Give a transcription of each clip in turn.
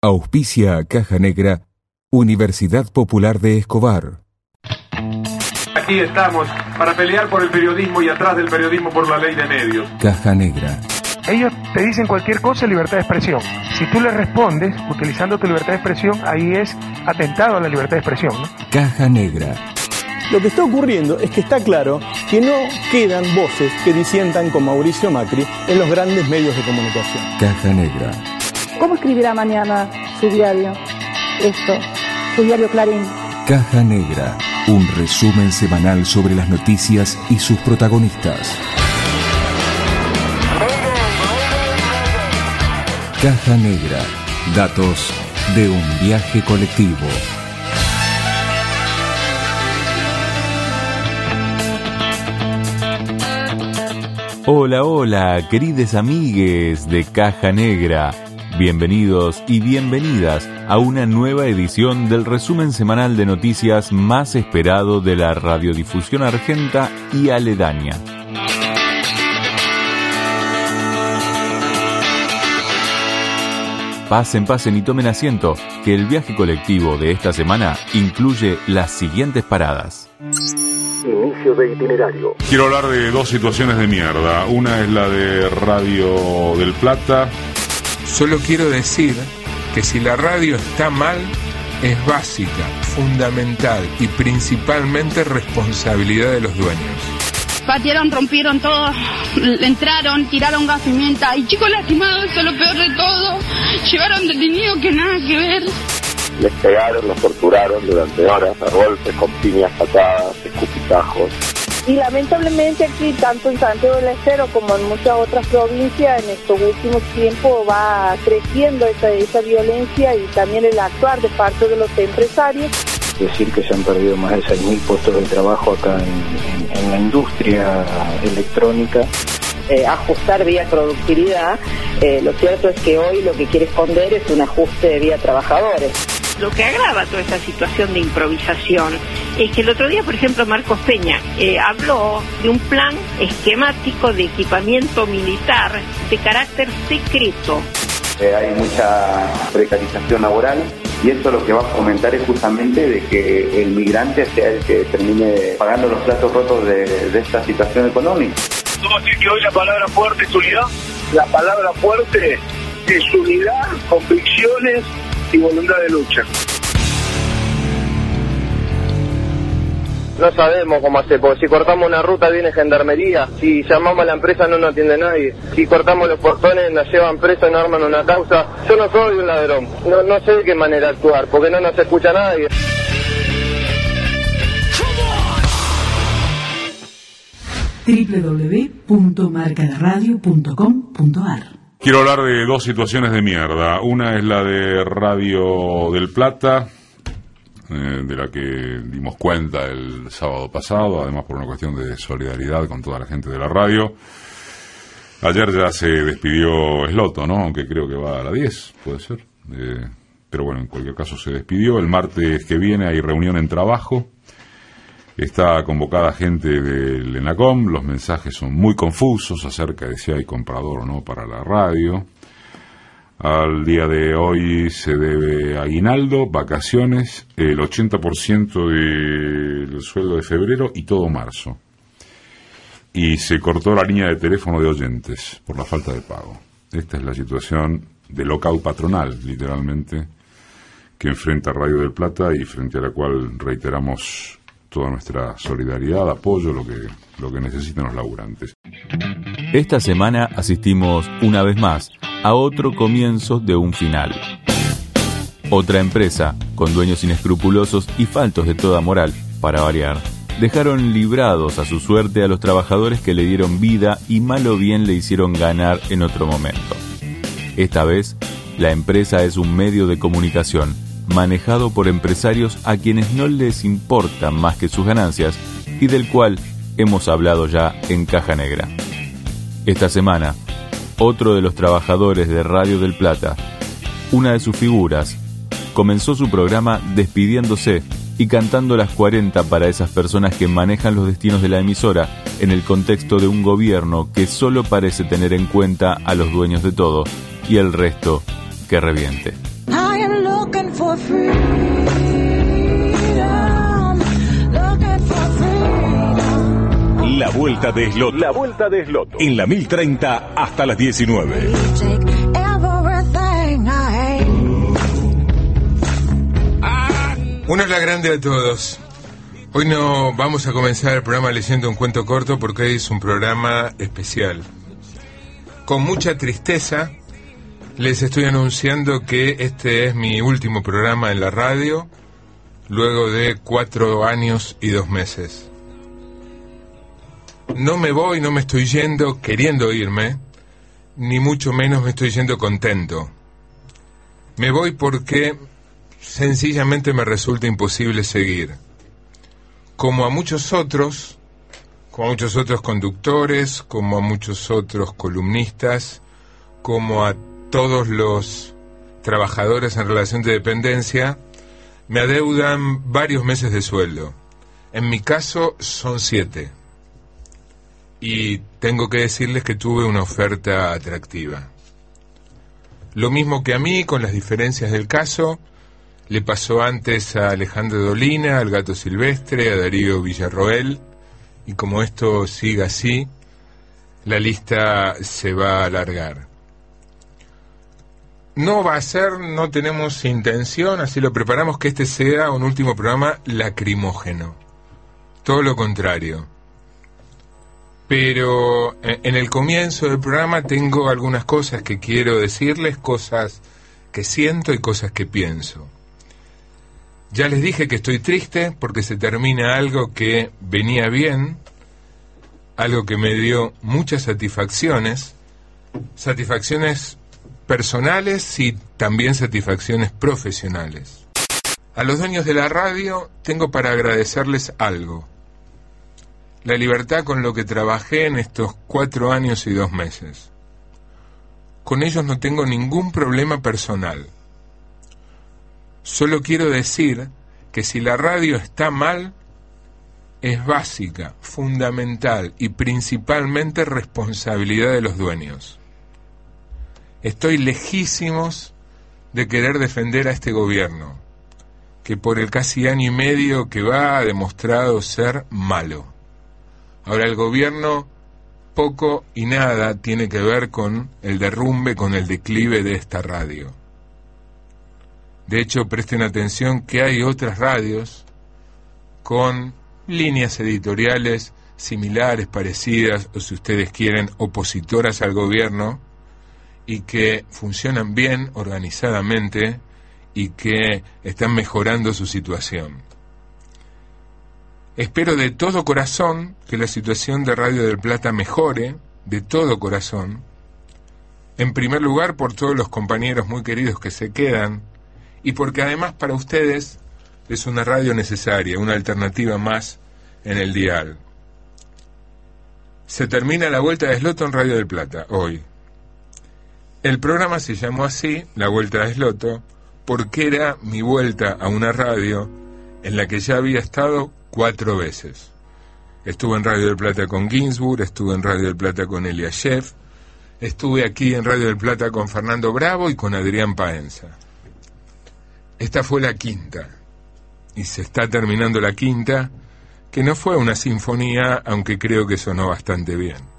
Auspicia Caja Negra, Universidad Popular de Escobar. Aquí estamos para pelear por el periodismo y atrás del periodismo por la ley de medios. Caja Negra. Ellos te dicen cualquier cosa, libertad de expresión. Si tú le respondes utilizando tu libertad de expresión, ahí es atentado a la libertad de expresión. ¿no? Caja Negra. Lo que está ocurriendo es que está claro que no quedan voces que disientan con Mauricio Macri en los grandes medios de comunicación. Caja Negra. ¿Cómo escribirá mañana su diario? Esto, su diario Clarín. Caja Negra. Un resumen semanal sobre las noticias y sus protagonistas. Caja Negra. Datos de un viaje colectivo. Hola, hola, queridos amigues de Caja Negra. Bienvenidos y bienvenidas a una nueva edición del resumen semanal de noticias más esperado de la radiodifusión argenta y aledaña. Pasen, pasen y tomen asiento, que el viaje colectivo de esta semana incluye las siguientes paradas. Inicio de itinerario. Quiero hablar de dos situaciones de mierda. Una es la de Radio del Plata. Solo quiero decir que si la radio está mal, es básica, fundamental y principalmente responsabilidad de los dueños. Patearon, rompieron todo, entraron, tiraron gas pimienta y chicos lastimados, eso es lo peor de todo. Llevaron detenidos que nada que ver. Les pegaron, los torturaron durante horas a golpes, con piñas patadas, escupitajos. Y lamentablemente aquí, tanto en Santiago del Estero como en muchas otras provincias, en estos últimos tiempos va creciendo esa, esa violencia y también el actuar de parte de los empresarios. Decir que se han perdido más de 6.000 puestos de trabajo acá en, en, en la industria electrónica. Eh, ajustar vía productividad, eh, lo cierto es que hoy lo que quiere esconder es un ajuste de vía trabajadores. Lo que agrava toda esta situación de improvisación es que el otro día, por ejemplo, Marcos Peña eh, habló de un plan esquemático de equipamiento militar de carácter secreto. Eh, hay mucha precarización laboral y eso lo que va a fomentar es justamente de que el migrante sea el que termine pagando los platos rotos de, de esta situación económica. ¿Cómo decir que hoy la palabra fuerte es unidad? La palabra fuerte es unidad, convicciones y voluntad de lucha. No sabemos cómo hacer, porque si cortamos una ruta viene gendarmería, si llamamos a la empresa no nos atiende nadie, si cortamos los portones nos llevan presos y nos arman una causa. Yo no soy un ladrón, no, no sé de qué manera actuar, porque no nos escucha nadie. Quiero hablar de dos situaciones de mierda. Una es la de Radio del Plata, eh, de la que dimos cuenta el sábado pasado, además por una cuestión de solidaridad con toda la gente de la radio. Ayer ya se despidió Sloto, ¿no? Aunque creo que va a la 10, puede ser. Eh, pero bueno, en cualquier caso se despidió. El martes que viene hay reunión en trabajo. Está convocada gente del ENACOM, los mensajes son muy confusos acerca de si hay comprador o no para la radio. Al día de hoy se debe aguinaldo, vacaciones, el 80% del sueldo de febrero y todo marzo. Y se cortó la línea de teléfono de oyentes por la falta de pago. Esta es la situación de lockout patronal, literalmente, que enfrenta Radio del Plata y frente a la cual reiteramos toda nuestra solidaridad, apoyo, lo que, lo que necesitan los laburantes. Esta semana asistimos una vez más a otro comienzo de un final. Otra empresa, con dueños inescrupulosos y faltos de toda moral, para variar, dejaron librados a su suerte a los trabajadores que le dieron vida y mal o bien le hicieron ganar en otro momento. Esta vez, la empresa es un medio de comunicación manejado por empresarios a quienes no les importan más que sus ganancias y del cual hemos hablado ya en Caja Negra. Esta semana, otro de los trabajadores de Radio del Plata, una de sus figuras, comenzó su programa despidiéndose y cantando las 40 para esas personas que manejan los destinos de la emisora en el contexto de un gobierno que solo parece tener en cuenta a los dueños de todo y el resto que reviente. Ay, been looking for freedom, looking for freedom. La vuelta de Sloto. La vuelta de Sloto. En la 1030 hasta las 19. Take everything I hate. Una es la grande de todos. Hoy no vamos a comenzar el programa leyendo un cuento corto porque es un programa especial. Con mucha tristeza les estoy anunciando que este es mi último programa en la radio luego de cuatro años y dos meses. No me voy, no me estoy yendo queriendo irme, ni mucho menos me estoy yendo contento. Me voy porque sencillamente me resulta imposible seguir. Como a muchos otros, como a muchos otros conductores, como a muchos otros columnistas, como a todos los trabajadores en relación de dependencia, me adeudan varios meses de sueldo. En mi caso son siete. Y tengo que decirles que tuve una oferta atractiva. Lo mismo que a mí, con las diferencias del caso, le pasó antes a Alejandro Dolina, al Gato Silvestre, a Darío Villarroel, y como esto siga así, la lista se va a alargar. No va a ser, no tenemos intención, así lo preparamos, que este sea un último programa lacrimógeno. Todo lo contrario. Pero eh, en el comienzo del programa tengo algunas cosas que quiero decirles, cosas que siento y cosas que pienso. Ya les dije que estoy triste porque se termina algo que venía bien, algo que me dio muchas satisfacciones, satisfacciones personales y también satisfacciones profesionales. A los dueños de la radio tengo para agradecerles algo. La libertad con lo que trabajé en estos cuatro años y dos meses. Con ellos no tengo ningún problema personal. Solo quiero decir que si la radio está mal, es básica, fundamental y principalmente responsabilidad de los dueños. Estoy lejísimos de querer defender a este gobierno, que por el casi año y medio que va ha demostrado ser malo. Ahora el gobierno poco y nada tiene que ver con el derrumbe, con el declive de esta radio. De hecho, presten atención que hay otras radios con líneas editoriales similares, parecidas, o si ustedes quieren, opositoras al gobierno, y que funcionan bien organizadamente y que están mejorando su situación. Espero de todo corazón que la situación de Radio del Plata mejore, de todo corazón, en primer lugar por todos los compañeros muy queridos que se quedan, y porque además para ustedes es una radio necesaria, una alternativa más en el dial. Se termina la vuelta de Sloto en Radio del Plata, hoy. El programa se llamó así, La Vuelta de Sloto, porque era mi vuelta a una radio en la que ya había estado cuatro veces. Estuve en Radio del Plata con Ginsburg, estuve en Radio del Plata con Elia Sheff, estuve aquí en Radio del Plata con Fernando Bravo y con Adrián Paenza. Esta fue la quinta, y se está terminando la quinta, que no fue una sinfonía, aunque creo que sonó bastante bien.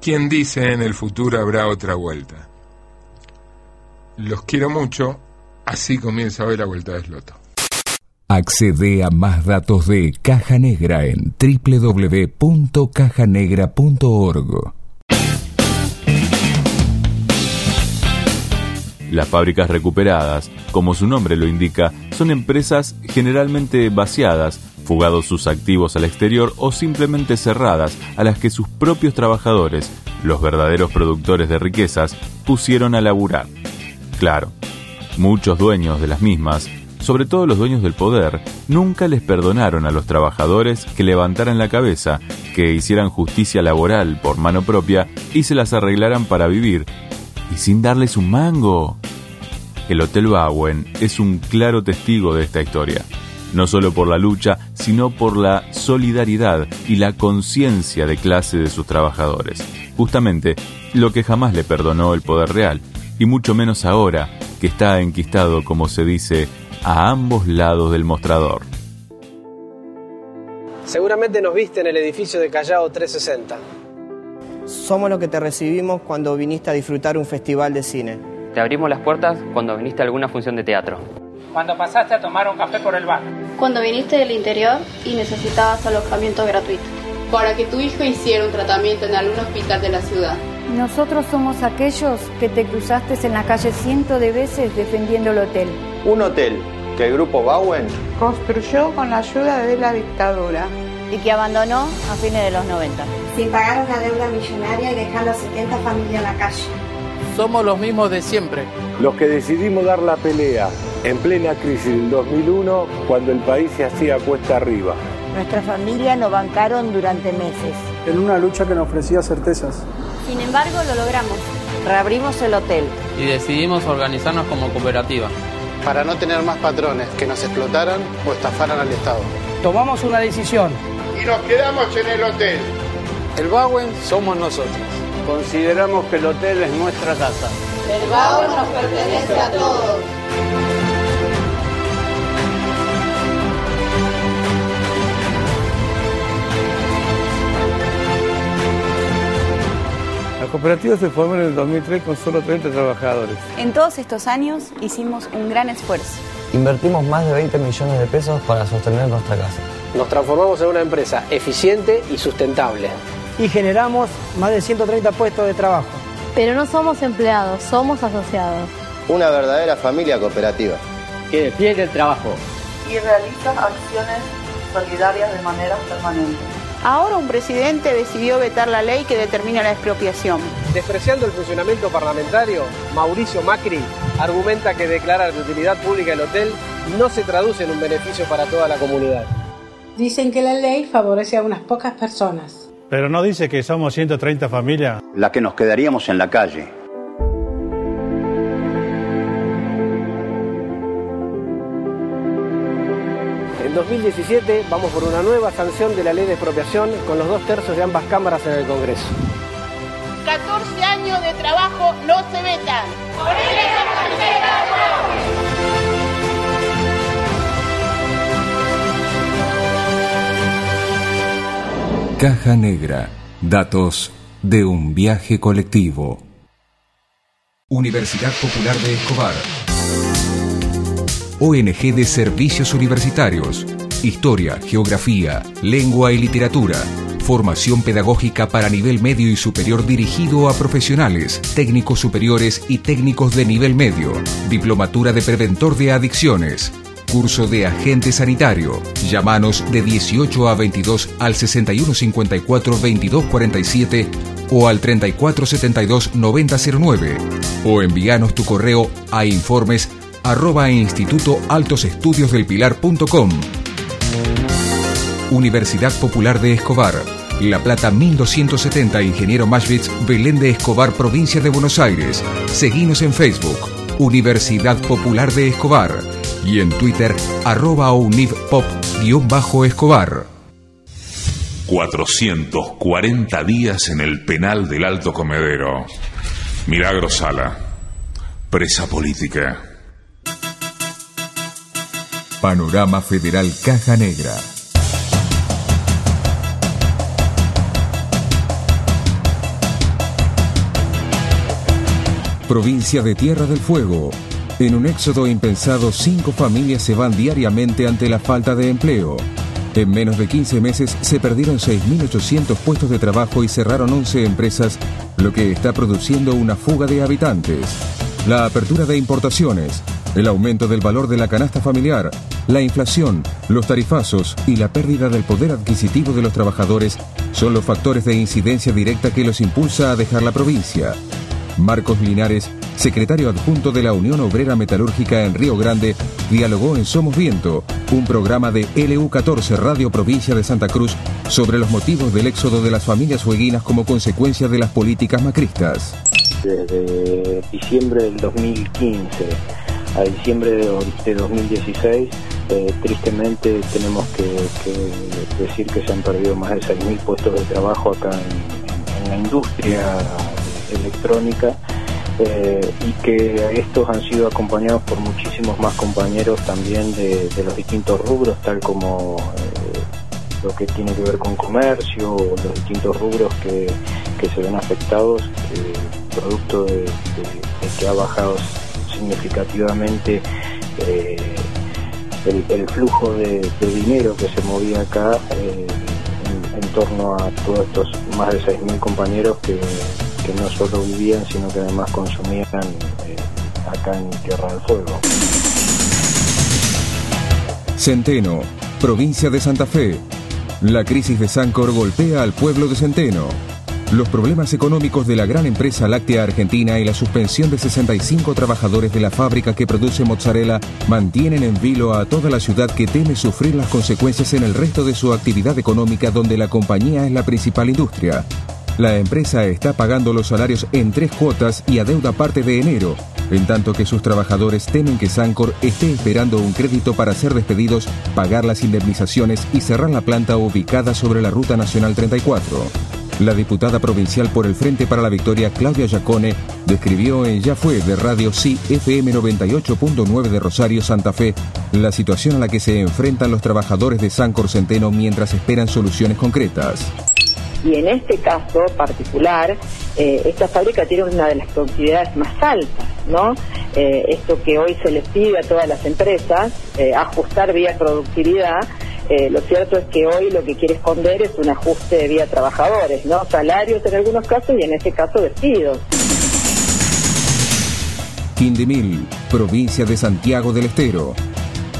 ¿Quién dice en el futuro habrá otra vuelta? Los quiero mucho, así comienza hoy la vuelta de Sloto. Accede a más datos de Caja Negra en www.cajanegra.org. Las fábricas recuperadas, como su nombre lo indica, son empresas generalmente vaciadas, fugados sus activos al exterior o simplemente cerradas a las que sus propios trabajadores, los verdaderos productores de riquezas, pusieron a laburar. Claro, muchos dueños de las mismas, sobre todo los dueños del poder, nunca les perdonaron a los trabajadores que levantaran la cabeza, que hicieran justicia laboral por mano propia y se las arreglaran para vivir y sin darles un mango. El Hotel Bowen es un claro testigo de esta historia, no solo por la lucha, sino por la solidaridad y la conciencia de clase de sus trabajadores. Justamente lo que jamás le perdonó el poder real, y mucho menos ahora, que está enquistado, como se dice, a ambos lados del mostrador. Seguramente nos viste en el edificio de Callao 360. Somos los que te recibimos cuando viniste a disfrutar un festival de cine. Te abrimos las puertas cuando viniste a alguna función de teatro. Cuando pasaste a tomar un café por el bar. Cuando viniste del interior y necesitabas alojamiento gratuito. Para que tu hijo hiciera un tratamiento en algún hospital de la ciudad. Nosotros somos aquellos que te cruzaste en la calle cientos de veces defendiendo el hotel. Un hotel que el grupo Bowen construyó con la ayuda de la dictadura y que abandonó a fines de los 90. Sin pagar una deuda millonaria y dejando a 70 familias en la calle. Somos los mismos de siempre. Los que decidimos dar la pelea en plena crisis del 2001 cuando el país se hacía cuesta arriba. Nuestra familia nos bancaron durante meses. En una lucha que nos ofrecía certezas. Sin embargo, lo logramos. Reabrimos el hotel. Y decidimos organizarnos como cooperativa. Para no tener más patrones que nos explotaran o estafaran al Estado. Tomamos una decisión. Y nos quedamos en el hotel. El Bowen somos nosotros. Consideramos que el hotel es nuestra casa. El Bowen nos pertenece a todos. Cooperativa se formó en el 2003 con solo 30 trabajadores. En todos estos años hicimos un gran esfuerzo. Invertimos más de 20 millones de pesos para sostener nuestra casa. Nos transformamos en una empresa eficiente y sustentable. Y generamos más de 130 puestos de trabajo. Pero no somos empleados, somos asociados. Una verdadera familia cooperativa. Que despliegue el trabajo. Y realiza acciones solidarias de manera permanente. Ahora un presidente decidió vetar la ley que determina la expropiación. Despreciando el funcionamiento parlamentario, Mauricio Macri argumenta que declarar de utilidad pública el hotel no se traduce en un beneficio para toda la comunidad. Dicen que la ley favorece a unas pocas personas. Pero no dice que somos 130 familias. La que nos quedaríamos en la calle. 2017 vamos por una nueva sanción de la ley de expropiación con los dos tercios de ambas cámaras en el Congreso. 14 años de trabajo no se vetan. Caja Negra. Datos de un viaje colectivo. Universidad Popular de Escobar. ONG de Servicios Universitarios. Historia, Geografía, Lengua y Literatura. Formación pedagógica para nivel medio y superior dirigido a profesionales, técnicos superiores y técnicos de nivel medio. Diplomatura de Preventor de Adicciones. Curso de Agente Sanitario. Llámanos de 18 a 22 al 6154 2247 o al 3472 9009 o envíanos tu correo a informes arroba instituto altosestudiosdelpilar.com Universidad Popular de Escobar. La Plata 1270 Ingeniero Mashvitz Belén de Escobar Provincia de Buenos Aires. Seguinos en Facebook Universidad Popular de Escobar. Y en Twitter arroba univpop-escobar. 440 días en el penal del Alto Comedero. Milagro Sala, presa política. Panorama Federal Caja Negra. Provincia de Tierra del Fuego. En un éxodo impensado, cinco familias se van diariamente ante la falta de empleo. En menos de 15 meses se perdieron 6.800 puestos de trabajo y cerraron 11 empresas, lo que está produciendo una fuga de habitantes. La apertura de importaciones, el aumento del valor de la canasta familiar, la inflación, los tarifazos y la pérdida del poder adquisitivo de los trabajadores son los factores de incidencia directa que los impulsa a dejar la provincia. Marcos Linares, secretario adjunto de la Unión Obrera Metalúrgica en Río Grande, dialogó en Somos Viento, un programa de LU14 Radio Provincia de Santa Cruz sobre los motivos del éxodo de las familias fueguinas como consecuencia de las políticas macristas. Desde diciembre del 2015 a diciembre de de 2016, eh, tristemente tenemos que, decir que se han perdido más de 6.000 puestos de trabajo acá en, la industria electrónica eh, y que estos han sido acompañados por muchísimos más compañeros también de, los distintos rubros, tal como eh, lo que tiene que ver con comercio, los distintos rubros que, se ven afectados, producto de, que ha bajado significativamente el, flujo de, dinero que se movía acá en, torno a todos estos más de 6.000 compañeros que, no solo vivían, sino que además consumían eh, acá en Tierra del Fuego. Centeno, provincia de Santa Fe. La crisis de Sancor golpea al pueblo de Centeno. Los problemas económicos de la gran empresa láctea argentina y la suspensión de 65 trabajadores de la fábrica que produce mozzarella mantienen en vilo a toda la ciudad que teme sufrir las consecuencias en el resto de su actividad económica donde la compañía es la principal industria. La empresa está pagando los salarios en tres cuotas y adeuda parte de enero, en tanto que sus trabajadores temen que Sancor esté esperando un crédito para ser despedidos, pagar las indemnizaciones y cerrar la planta ubicada sobre la Ruta Nacional 34. La diputada provincial por el Frente para la Victoria, Claudia Yacone, describió en Ya Fue de Radio Sí FM 98.9 de Rosario, Santa Fe, la situación a la que se enfrentan los trabajadores de Sancor Centeno mientras esperan soluciones concretas. Y en este caso particular, eh, esta fábrica tiene una de las productividades más altas, ¿no? Eh, esto que hoy se les pide a todas las empresas, eh, ajustar vía productividad, lo cierto es que hoy lo que quiere esconder es un ajuste de vía trabajadores, ¿no? Salarios en algunos casos y en este caso despidos. Quindimil, provincia de Santiago del Estero.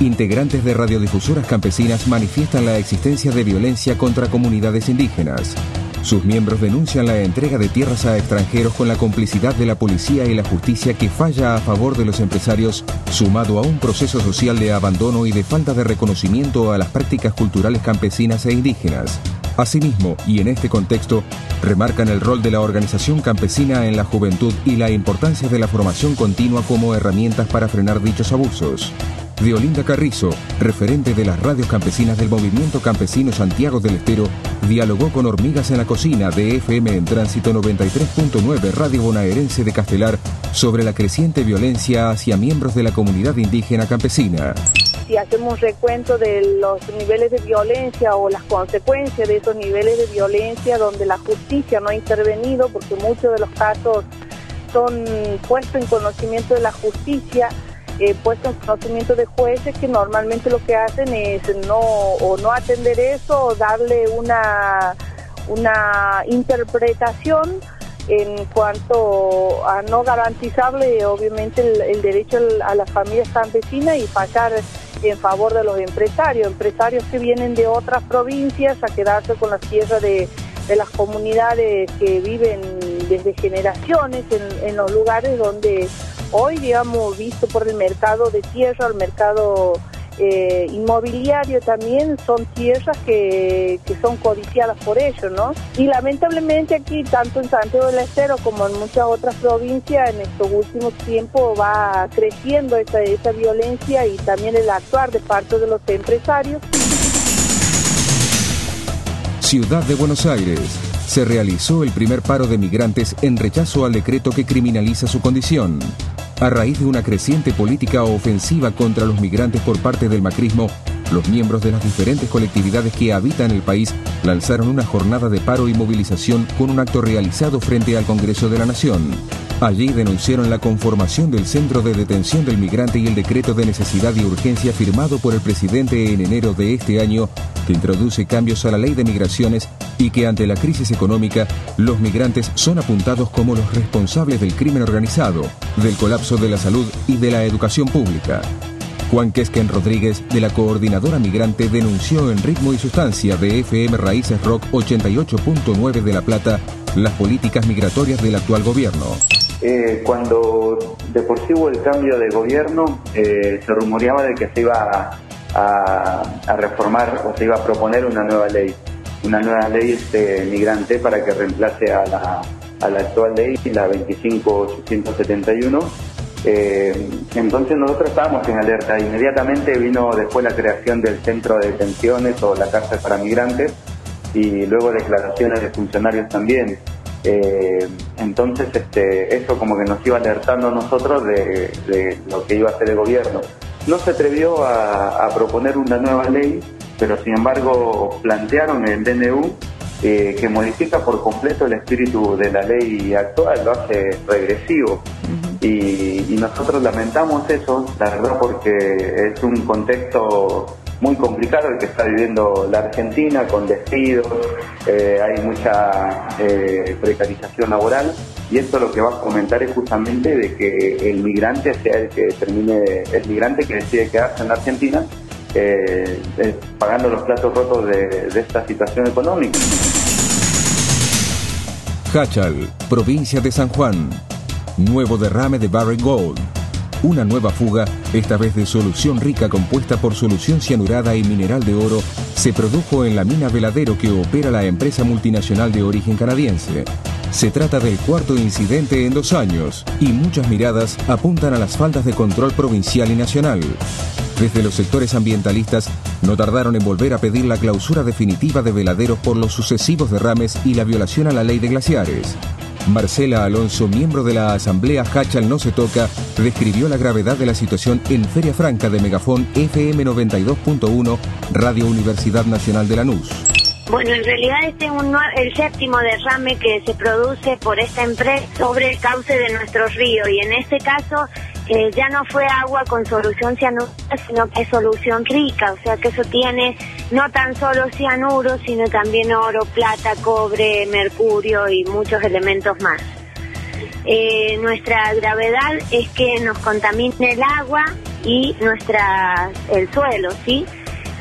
Integrantes de radiodifusoras campesinas manifiestan la existencia de violencia contra comunidades indígenas. Sus miembros denuncian la entrega de tierras a extranjeros con la complicidad de la policía y la justicia que falla a favor de los empresarios, sumado a un proceso social de abandono y de falta de reconocimiento a las prácticas culturales campesinas e indígenas. Asimismo, y en este contexto, remarcan el rol de la organización campesina en la juventud y la importancia de la formación continua como herramientas para frenar dichos abusos. Violinda Carrizo, referente de las radios campesinas del Movimiento Campesino Santiago del Estero, dialogó con Hormigas en la Cocina de FM en Tránsito 93.9 Radio Bonaerense de Castelar sobre la creciente violencia hacia miembros de la comunidad indígena campesina. Si hacemos recuento de los niveles de violencia o las consecuencias de esos niveles de violencia donde la justicia no ha intervenido, porque muchos de los casos son puestos en conocimiento de la justicia, eh, puesto en conocimiento de jueces que normalmente lo que hacen es no o no atender eso o darle una, una interpretación en cuanto a no garantizarle obviamente el, derecho a las familias campesinas y fallar en favor de los empresarios, empresarios que vienen de otras provincias a quedarse con las tierras de, las comunidades que viven desde generaciones en, en los lugares donde hoy, digamos, visto por el mercado de tierra, el mercado eh, inmobiliario también, son tierras que, que, son codiciadas por ellos, ¿no? Y lamentablemente aquí, tanto en Santiago del Estero como en muchas otras provincias, en estos últimos tiempos va creciendo esa, esa violencia y también el actuar de parte de los empresarios. Ciudad de Buenos Aires. Se realizó el primer paro de migrantes en rechazo al decreto que criminaliza su condición. A raíz de una creciente política ofensiva contra los migrantes por parte del macrismo, los miembros de las diferentes colectividades que habitan el país lanzaron una jornada de paro y movilización con un acto realizado frente al Congreso de la Nación. Allí denunciaron la conformación del Centro de Detención del Migrante y el decreto de necesidad y urgencia firmado por el presidente en enero de este año, que introduce cambios a la ley de migraciones y que ante la crisis económica, los migrantes son apuntados como los responsables del crimen organizado, del colapso de la salud y de la educación pública. Juan Quesquen Rodríguez, de la Coordinadora Migrante, denunció en ritmo y sustancia de FM Raíces Rock 88.9 de La Plata las políticas migratorias del actual gobierno. Eh, cuando de por sí hubo el cambio de gobierno, eh, se rumoreaba de que se iba a, reformar o se iba a proponer una nueva ley, una nueva ley este, migrante para que reemplace a la, a la actual ley, la 25871. Eh, entonces nosotros estábamos en alerta. Inmediatamente vino después la creación del centro de detenciones o la cárcel para migrantes y luego declaraciones de funcionarios también Eh, entonces, este, eso como que nos iba alertando a nosotros de, de lo que iba a hacer el gobierno. No se atrevió a, a proponer una nueva ley, pero sin embargo plantearon el DNU eh, que modifica por completo el espíritu de la ley actual, lo hace regresivo. y, y nosotros lamentamos eso, la verdad, porque es un contexto muy complicado el que está viviendo la Argentina, con despidos, eh, hay mucha eh, precarización laboral y esto lo que va a fomentar es justamente de que el migrante sea el que termine, el migrante que decide quedarse en la Argentina, eh, pagando los platos rotos de, esta situación económica. Hachal, provincia de San Juan. Nuevo derrame de Barrick Gold. Una nueva fuga, esta vez de solución rica compuesta por solución cianurada y mineral de oro, se produjo en la mina Veladero que opera la empresa multinacional de origen canadiense. Se trata del cuarto incidente en dos años y muchas miradas apuntan a las faltas de control provincial y nacional. Desde los sectores ambientalistas no tardaron en volver a pedir la clausura definitiva de veladeros por los sucesivos derrames y la violación a la ley de glaciares. Marcela Alonso, miembro de la Asamblea Hachal No Se Toca, describió la gravedad de la situación en Feria Franca de Megafón FM 92.1, Radio Universidad Nacional de Lanús. Bueno, en realidad este es el séptimo derrame que se produce por esta empresa sobre el cauce de nuestro río y en este caso eh, ya no fue agua con solución cianurada, sino que es solución rica, o sea que eso tiene no tan solo cianuro, sino también oro, plata, cobre, mercurio y muchos elementos más. Eh, nuestra gravedad es que nos contamine el agua y nuestra, el suelo, ¿sí?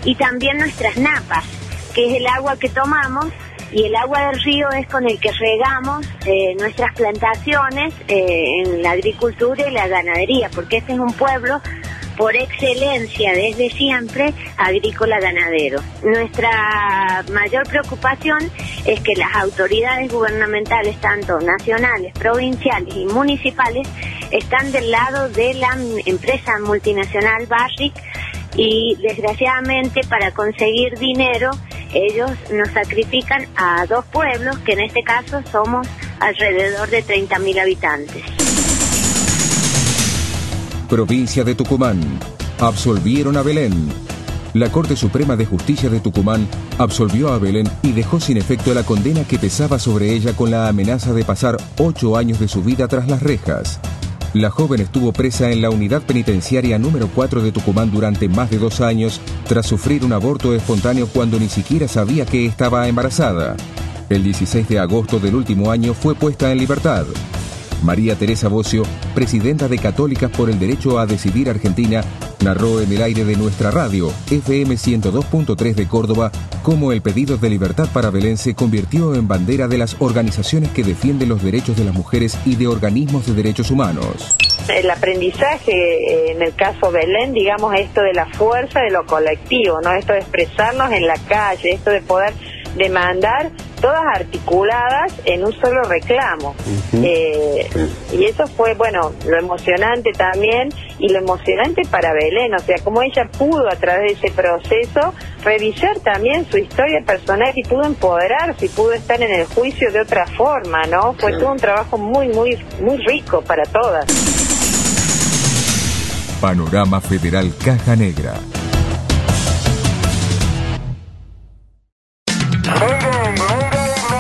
Y también nuestras napas, que es el agua que tomamos y el agua del río es con el que regamos eh, nuestras plantaciones eh, en la agricultura y la ganadería, porque este es un pueblo por excelencia desde siempre agrícola ganadero. Nuestra mayor preocupación es que las autoridades gubernamentales, tanto nacionales, provinciales y municipales, están del lado de la empresa multinacional Barrick y desgraciadamente para conseguir dinero ellos nos sacrifican a dos pueblos que en este caso somos alrededor de 30.000 habitantes. Provincia de Tucumán. Absolvieron a Belén. La Corte Suprema de Justicia de Tucumán absolvió a Belén y dejó sin efecto la condena que pesaba sobre ella con la amenaza de pasar ocho años de su vida tras las rejas. La joven estuvo presa en la unidad penitenciaria número 4 de Tucumán durante más de dos años tras sufrir un aborto espontáneo cuando ni siquiera sabía que estaba embarazada. El 16 de agosto del último año fue puesta en libertad. María Teresa Bocio, presidenta de Católicas por el Derecho a Decidir Argentina, narró en el aire de nuestra radio, FM 102.3 de Córdoba, cómo el pedido de libertad para Belén se convirtió en bandera de las organizaciones que defienden los derechos de las mujeres y de organismos de derechos humanos. El aprendizaje eh, en el caso Belén, digamos, esto de la fuerza de lo colectivo, ¿no? Esto de expresarnos en la calle, esto de poder demandar todas articuladas en un solo reclamo. eh, y eso fue, bueno, lo emocionante también y lo emocionante para Belén, o sea, como ella pudo a través de ese proceso revisar también su historia personal y pudo empoderarse y pudo estar en el juicio de otra forma, ¿no? Fue todo un trabajo muy, muy, muy rico para todas. Panorama Federal Caja Negra.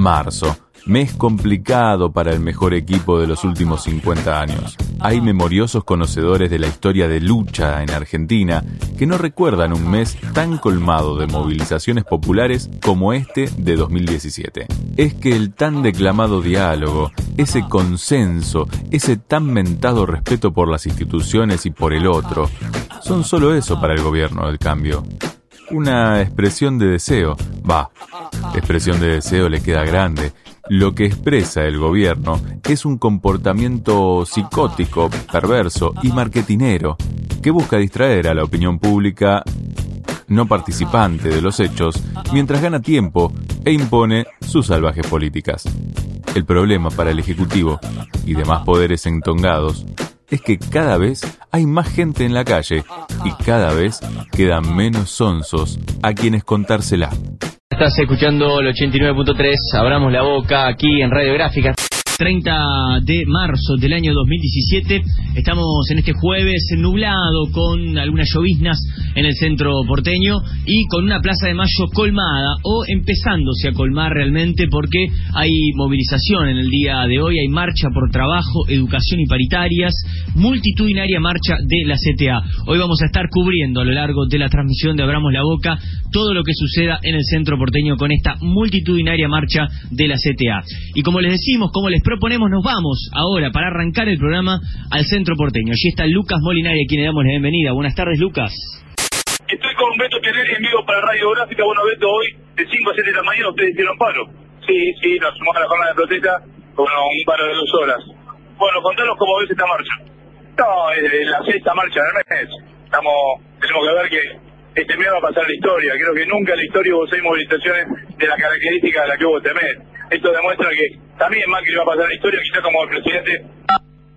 Marzo. Mes complicado para el mejor equipo de los últimos 50 años. Hay memoriosos conocedores de la historia de lucha en Argentina que no recuerdan un mes tan colmado de movilizaciones populares como este de 2017. Es que el tan declamado diálogo, ese consenso, ese tan mentado respeto por las instituciones y por el otro, son solo eso para el gobierno del cambio. Una expresión de deseo. Va, expresión de deseo le queda grande. Lo que expresa el gobierno es un comportamiento psicótico, perverso y marketinero que busca distraer a la opinión pública no participante de los hechos mientras gana tiempo e impone sus salvajes políticas. El problema para el Ejecutivo y demás poderes entongados es que cada vez hay más gente en la calle y cada vez quedan menos sonsos a quienes contársela. Estás escuchando el 89.3, abramos la boca aquí en Radiográfica. 30 de marzo del año 2017. Estamos en este jueves nublado con algunas lloviznas en el centro porteño y con una plaza de mayo colmada o empezándose a colmar realmente porque hay movilización en el día de hoy, hay marcha por trabajo, educación y paritarias, multitudinaria marcha de la CTA. Hoy vamos a estar cubriendo a lo largo de la transmisión de Abramos la Boca todo lo que suceda en el centro porteño con esta multitudinaria marcha de la CTA. Y como les decimos, como les proponemos, nos vamos ahora para arrancar el programa al centro porteño. Allí está Lucas Molinari, a quien le damos la bienvenida. Buenas tardes, Lucas. Estoy con Beto Teneri en vivo para Radio Gráfica. Bueno, Beto, hoy de 5 a 7 de la mañana ustedes hicieron paro. Sí, sí, nos sumamos a la jornada de protesta con un paro de dos horas. Bueno, contanos cómo ves esta marcha. No, es la sexta marcha del mes. Estamos, tenemos que ver que este mes va a pasar la historia. Creo que nunca en la historia hubo seis movilizaciones de la característica de la que hubo este mes. Esto demuestra que también Macri va a pasar la historia, quizás como el presidente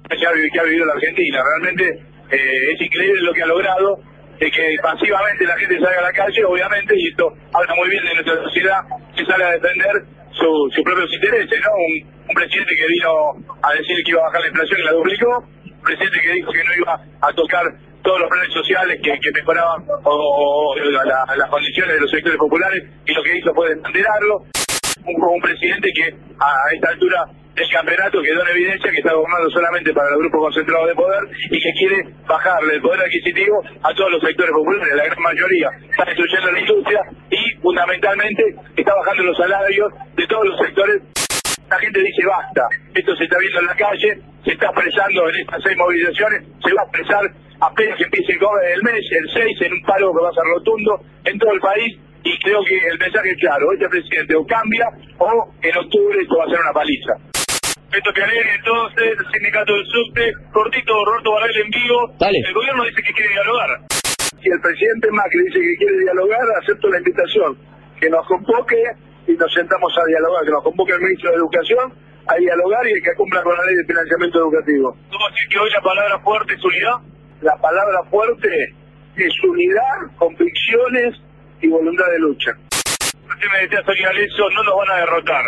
que ha, vivido la Argentina. Realmente eh, es increíble lo que ha logrado, de que pasivamente la gente salga a la calle, obviamente, y esto habla muy bien de nuestra sociedad que sale a defender sus propios intereses, ¿no? Un, presidente que vino a decir que iba a bajar la inflación y la duplicó, un presidente que dijo que no iba a tocar todos los planes sociales que, mejoraban o, las condiciones de los sectores populares y lo que hizo fue desmantelarlo un, presidente que a esta altura del campeonato quedó en evidencia que está gobernando solamente para los grupos concentrados de poder y que quiere bajarle el poder adquisitivo a todos los sectores populares, la gran mayoría está destruyendo la industria y fundamentalmente está bajando los salarios de todos los sectores. La gente dice basta, esto se está viendo en la calle, se está expresando en estas seis movilizaciones, se va a expresar apenas que empiece el mes, el 6, en un paro que va a ser rotundo en todo el país y creo que el mensaje es claro, este presidente o cambia o en octubre esto va a ser una paliza. Esto que entonces, el sindicato del subte, cortito, Roberto Barrel en vivo, el gobierno dice que quiere dialogar. Si el presidente Macri dice que quiere dialogar, acepto la invitación, que nos convoque y nos sentamos a dialogar, que nos convoque el ministro de Educación a dialogar y que cumpla con la ley de financiamiento educativo. ¿Cómo decir que hoy la palabra fuerte es unidad? La palabra fuerte es unidad, convicciones y voluntad de lucha. Usted me decía, no nos van a derrotar.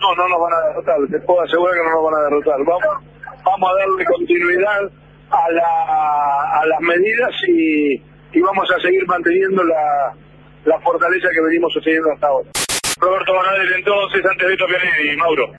No, no nos van a derrotar, te puedo asegurar que no nos van a derrotar. Vamos, vamos a darle continuidad a, la, a las medidas y, y vamos a seguir manteniendo la, la fortaleza que venimos sosteniendo hasta ahora. Roberto Banadel, entonces, antes de esto, y Mauro.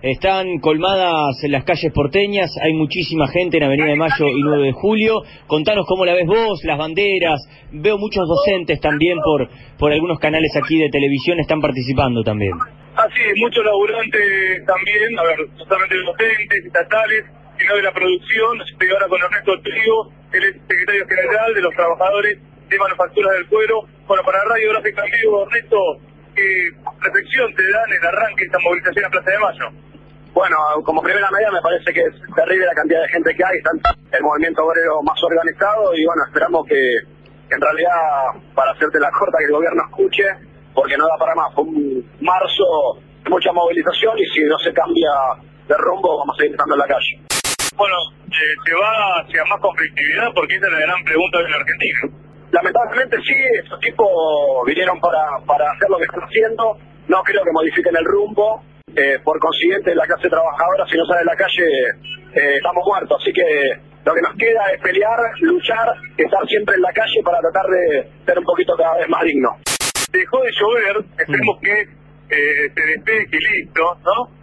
Están colmadas las calles porteñas, hay muchísima gente en Avenida de Mayo y 9 de Julio. Contanos cómo la ves vos, las banderas. Veo muchos docentes también por, por algunos canales aquí de televisión están participando también. Así es, muchos laburantes también, a ver, totalmente docentes, estatales, sino de la producción. Estoy ahora con Ernesto Trigo, el secretario general de los trabajadores de manufacturas del cuero. Bueno, para Radio Gráfica en vivo, Ernesto, ¿qué reflexión te dan el arranque de esta movilización a Plaza de Mayo? Bueno, como primera medida me parece que es terrible la cantidad de gente que hay, está el movimiento obrero más organizado y bueno, esperamos que, en realidad, para hacerte la corta, que el gobierno escuche, porque no da para más. Fue un marzo de mucha movilización y si no se cambia de rumbo vamos a seguir estando en la calle. Bueno, eh, ¿se va hacia más conflictividad? Porque esa es la gran pregunta de la Argentina. Lamentablemente sí, estos tipos vinieron para, para hacer lo que están haciendo, no creo que modifiquen el rumbo, eh, por consiguiente, la clase trabajadora, si no sale a la calle, eh, estamos muertos. Así que lo que nos queda es pelear, luchar, estar siempre en la calle para tratar de ser un poquito cada vez más digno. Dejó de llover, esperemos que eh, se despeje y listo, ¿no?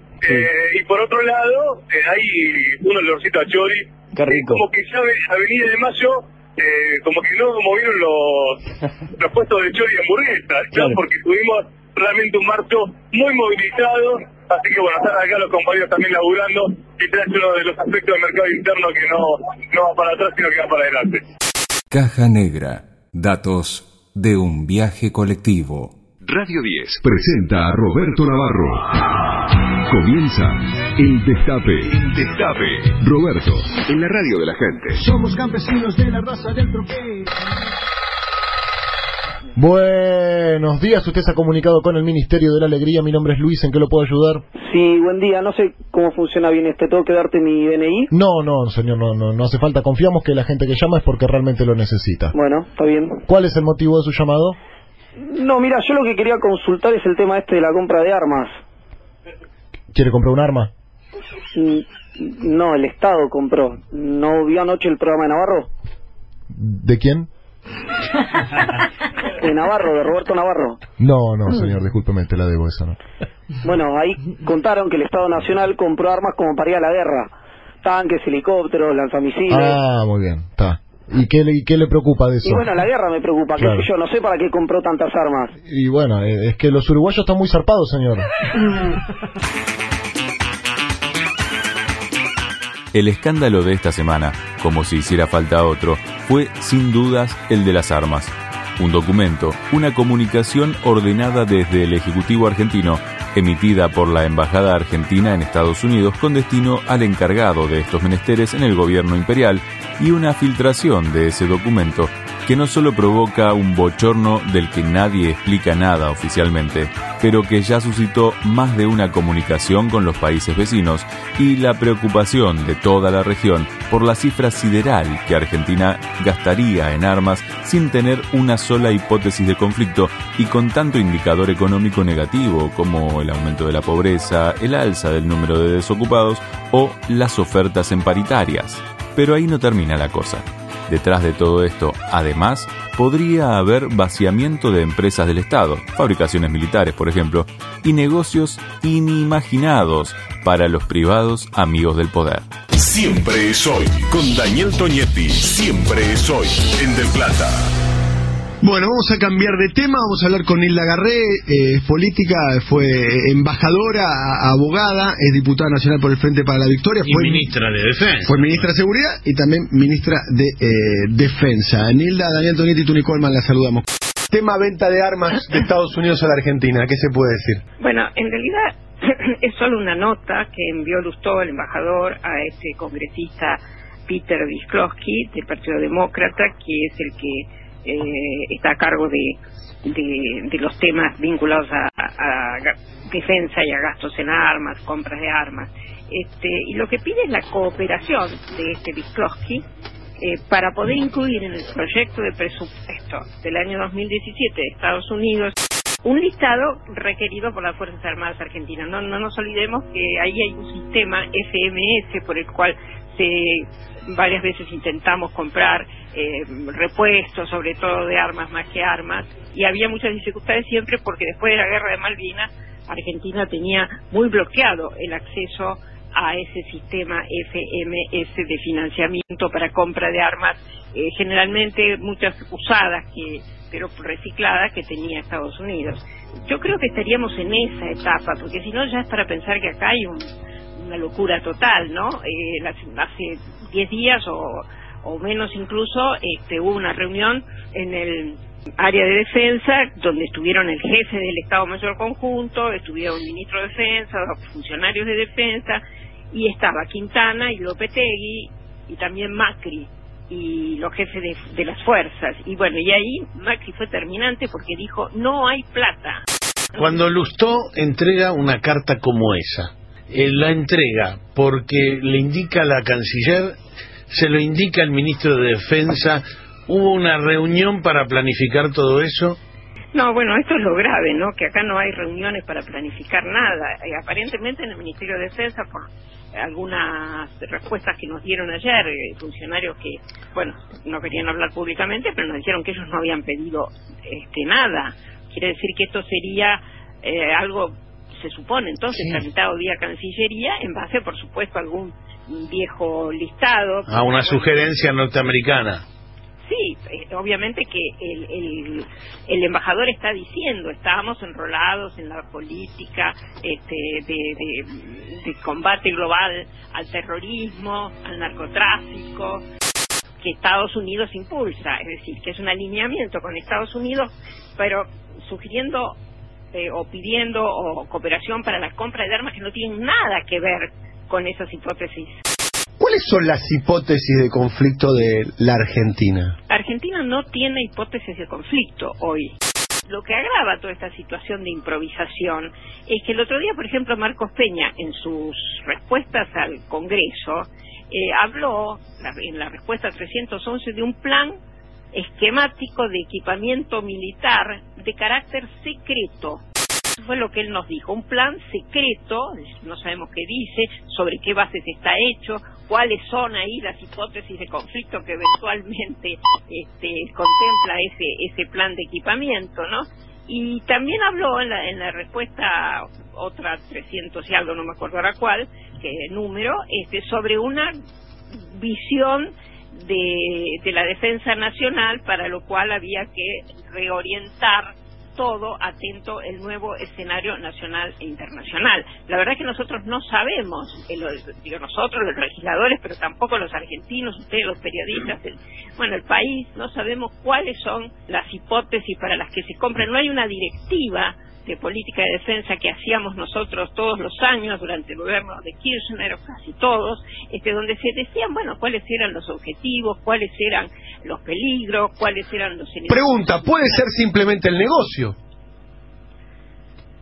y por otro lado, hay un olorcito a chori. como que ya Avenida de Mayo como que no movieron los, los puestos de chori y hamburguesas, porque tuvimos realmente un marcho muy movilizado, así que bueno, están acá los compañeros también laburando, y es uno de los aspectos del mercado interno que no, no va para atrás, sino que va para adelante. Caja Negra. Datos de un viaje colectivo. Radio 10 presenta a Roberto Navarro. Comienza El Destape. El Destape. Roberto, en la radio de la gente. Somos campesinos de la raza del troquel. Buenos días, usted se ha comunicado con el Ministerio de la Alegría. Mi nombre es Luis, ¿en qué lo puedo ayudar? Sí, buen día. No sé cómo funciona bien este. ¿Tengo que darte mi DNI? No, no, señor, no, no, no hace falta. Confiamos que la gente que llama es porque realmente lo necesita. Bueno, está bien. ¿Cuál es el motivo de su llamado? No, mira, yo lo que quería consultar es el tema este de la compra de armas. ¿Quiere comprar un arma? Mm, No, el Estado compró. ¿No vio anoche el programa de Navarro? ¿De quién? De Navarro, de Roberto Navarro. No, no, señor, discúlpeme, te la debo esa, ¿no? Bueno, ahí contaron que el Estado Nacional compró armas como para ir a la guerra. Tanques, helicópteros, lanzamisiles. Ah, muy bien, está. ¿Y qué, le, y qué le preocupa de eso? Y bueno, la guerra me preocupa, Claro. qué sé yo, no sé para qué compró tantas armas. Y bueno, eh, es que los uruguayos están muy zarpados, señor. El escándalo de esta semana, como si hiciera falta otro, fue sin dudas el de las armas. Un documento, una comunicación ordenada desde el Ejecutivo argentino, emitida por la Embajada Argentina en Estados Unidos con destino al encargado de estos menesteres en el gobierno imperial y una filtración de ese documento que no solo provoca un bochorno del que nadie explica nada oficialmente, pero que ya suscitó más de una comunicación con los países vecinos y la preocupación de toda la región por la cifra sideral que Argentina gastaría en armas sin tener una sola hipótesis de conflicto y con tanto indicador económico negativo como el aumento de la pobreza, el alza del número de desocupados o las ofertas en paritarias. Pero ahí no termina la cosa. Detrás de todo esto, además, podría haber vaciamiento de empresas del Estado, fabricaciones militares, por ejemplo, y negocios inimaginados para los privados amigos del poder. Siempre es hoy. Con Daniel Toñetti. Siempre es hoy. En Del Plata. Bueno, vamos a cambiar de tema, vamos a hablar con Hilda Garré, eh, es política, fue embajadora, abogada, es diputada nacional por el Frente para la Victoria, Y fue ministra de Defensa. Fue ministra de Seguridad y también ministra de eh, Defensa. Nilda, Daniel Tonietti y Tuni Colman, la saludamos. Tema venta de armas de Estados Unidos a la Argentina, ¿qué se puede decir? Bueno, en realidad es solo una nota que envió Lustó, el embajador, a este congresista Peter Wisklowski del Partido Demócrata, que es el que eh, está a cargo de, de, los temas vinculados a, a- defensa y a gastos en armas, compras de armas. Este, y lo que pide es la cooperación de este Wisklowski eh, para poder incluir en el proyecto de presupuesto del año 2017 de Estados Unidos un listado requerido por las Fuerzas Armadas Argentinas. No, no nos olvidemos que ahí hay un sistema FMS por el cual se varias veces intentamos comprar eh, repuestos, sobre todo de armas más que armas, y había muchas dificultades siempre porque después de la guerra de Malvinas, Argentina tenía muy bloqueado el acceso a ese sistema FMS de financiamiento para compra de armas, eh, generalmente muchas usadas, que, pero recicladas que tenía Estados Unidos. Yo creo que estaríamos en esa etapa, porque si no ya es para pensar que acá hay un- una locura total, ¿no? Eh, hace 10 días o, o menos incluso este, hubo una reunión en el área de defensa donde estuvieron el jefe del Estado Mayor Conjunto, estuvieron el ministro de Defensa, los funcionarios de defensa y estaba Quintana y Lopetegui y también Macri y los jefes de, las fuerzas. Y bueno y ahí Macri fue terminante porque dijo no hay plata Cuando Lustó entrega una carta como esa, eh, la entrega porque le indica a la canciller, se lo indica al ministro de Defensa, hubo una reunión para planificar todo eso. No, bueno, esto es lo grave, ¿no? Que acá no hay reuniones para planificar nada. Eh, aparentemente en el Ministerio de Defensa, por algunas respuestas que nos dieron ayer, eh, funcionarios que, bueno, no querían hablar públicamente, pero nos dijeron que ellos no habían pedido este, nada. Quiere decir que esto sería eh, algo, se supone entonces, tramitado vía Cancillería, en base, por supuesto, a algún viejo listado. A una sugerencia norteamericana. Sí, eh, obviamente que el, el, el embajador está diciendo, estábamos enrolados en la política este, de, de- de combate global al terrorismo, al narcotráfico. que Estados Unidos impulsa, es decir, que es un alineamiento con Estados Unidos, pero sugiriendo eh, o pidiendo o cooperación para la compra de armas que no tienen nada que ver con esas hipótesis. ¿Cuáles son las hipótesis de conflicto de la Argentina? Argentina no tiene hipótesis de conflicto hoy. Lo que agrava toda esta situación de improvisación es que el otro día, por ejemplo, Marcos Peña, en sus respuestas al Congreso, eh, habló en la respuesta 311 de un plan esquemático de equipamiento militar de carácter secreto. Fue lo que él nos dijo, un plan secreto, no sabemos qué dice, sobre qué bases está hecho, cuáles son ahí las hipótesis de conflicto que eventualmente este, contempla ese, ese plan de equipamiento, ¿no? Y también habló en la, en la respuesta, otra 300 y algo, no me acuerdo ahora cuál, que número, este, sobre una visión de, de la defensa nacional, para lo cual había que reorientar todo atento el nuevo escenario nacional e internacional. La verdad es que nosotros no sabemos, digo nosotros los legisladores, pero tampoco los argentinos, ustedes los periodistas, bueno, el país, no sabemos cuáles son las hipótesis para las que se compran. No hay una directiva de política de defensa que hacíamos nosotros todos los años durante el gobierno de Kirchner, o casi todos, este, donde se decían, bueno, cuáles eran los objetivos, cuáles eran los peligros, cuáles eran los enemigos. Pregunta, ¿puede ser simplemente el negocio?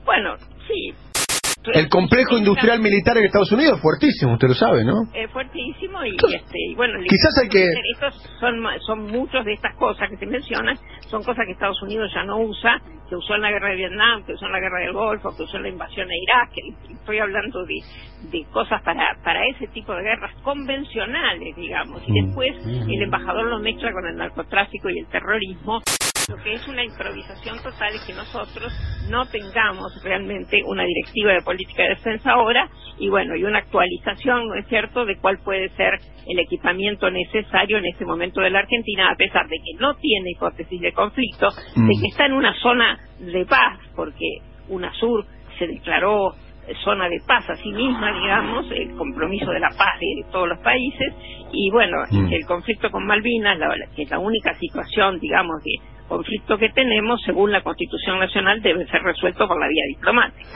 Bueno, sí, el complejo industrial militar en Estados Unidos es fuertísimo, usted lo sabe, ¿no? Es fuertísimo y, este, y bueno, quizás hay que... Estos son, son muchos de estas cosas que se mencionan, son cosas que Estados Unidos ya no usa, que usó en la guerra de Vietnam, que usó en la guerra del Golfo, que usó en la invasión de Irak, que estoy hablando de, de cosas para, para ese tipo de guerras convencionales, digamos, y Mm. después el embajador lo mezcla con el narcotráfico y el terrorismo. Lo que es una improvisación total es que nosotros no tengamos realmente una directiva de política de defensa ahora y bueno, y una actualización, ¿no es cierto?, de cuál puede ser el equipamiento necesario en este momento de la Argentina, a pesar de que no tiene hipótesis de conflicto, de Mm. que está en una zona de paz, porque UNASUR se declaró zona de paz a sí misma, digamos, el compromiso de la paz de todos los países, y bueno, Mm. el conflicto con Malvinas, la- que es la única situación, digamos, de conflicto que tenemos, según la Constitución Nacional, debe ser resuelto por la vía diplomática.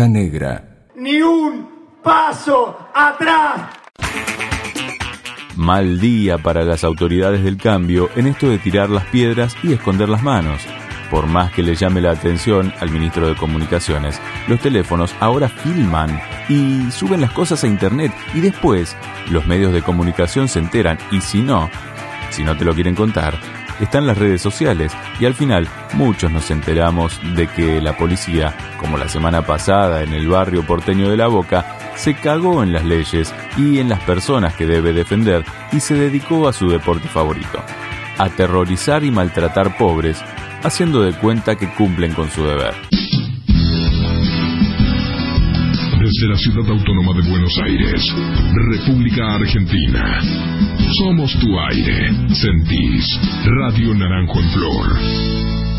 Caja Negra. Ni un paso atrás. Mal día para las autoridades del cambio en esto de tirar las piedras y esconder las manos. Por más que le llame la atención al ministro de Comunicaciones, los teléfonos ahora filman y suben las cosas a internet y después los medios de comunicación se enteran y si no, si no te lo quieren contar, están las redes sociales y al final muchos nos enteramos de que la policía, como la semana pasada en el barrio porteño de La Boca, se cagó en las leyes y en las personas que debe defender y se dedicó a su deporte favorito, aterrorizar y maltratar pobres, haciendo de cuenta que cumplen con su deber. Desde la ciudad autónoma de Buenos Aires, República Argentina. Somos tu aire. Sentís Radio Naranjo en Flor.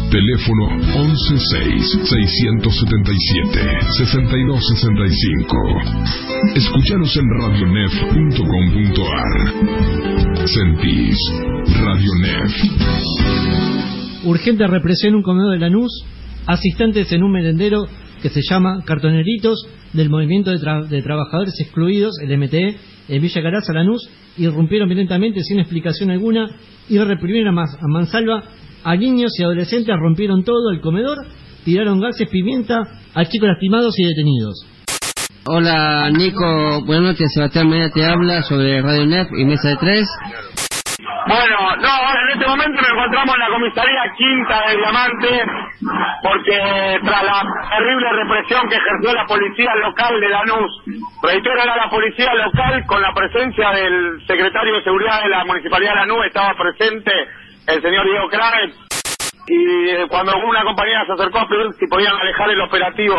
Teléfono 116-677-6265. Escúchanos en radionef.com.ar. Sentís Radio Nef. Urgente represión en un comedor de Lanús. Asistentes en un merendero que se llama Cartoneritos del Movimiento de, Tra- de Trabajadores Excluidos, el MTE, en Villa Caraza, Lanús, irrumpieron violentamente sin explicación alguna y reprimieron a, a mansalva a niños y adolescentes, rompieron todo el comedor, tiraron gases, pimienta a chicos lastimados y detenidos. Hola Nico, buenas noches, Sebastián Medina te habla sobre Radio NEF y Mesa de Tres. Bueno, no, ahora en este momento nos encontramos en la comisaría quinta de Diamante porque tras la terrible represión que ejerció la policía local de Lanús, reitero era la policía local con la presencia del secretario de seguridad de la municipalidad de Lanús, estaba presente el señor Diego Craves y eh, cuando una compañera se acercó a pedir si podían alejar el operativo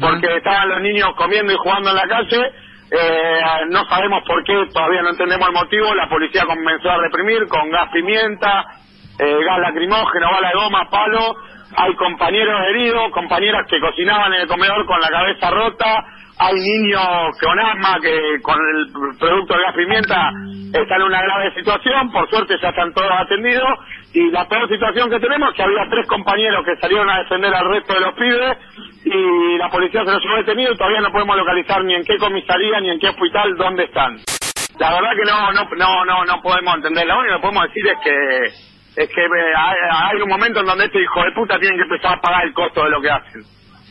porque estaban los niños comiendo y jugando en la calle, eh, no sabemos por qué, todavía no entendemos el motivo, la policía comenzó a reprimir con gas pimienta, eh, gas lacrimógeno, bala de goma, palo, hay compañeros heridos, compañeras que cocinaban en el comedor con la cabeza rota, hay niños con asma que con el producto de gas pimienta están en una grave situación, por suerte ya están todos atendidos, y la peor situación que tenemos es que había tres compañeros que salieron a defender al resto de los pibes y la policía se los llevó detenidos y todavía no podemos localizar ni en qué comisaría ni en qué hospital dónde están. La verdad que no no no no no podemos entender. Lo único que podemos decir es que es que eh, hay, hay un momento en donde este hijo de puta tienen que empezar a pagar el costo de lo que hacen.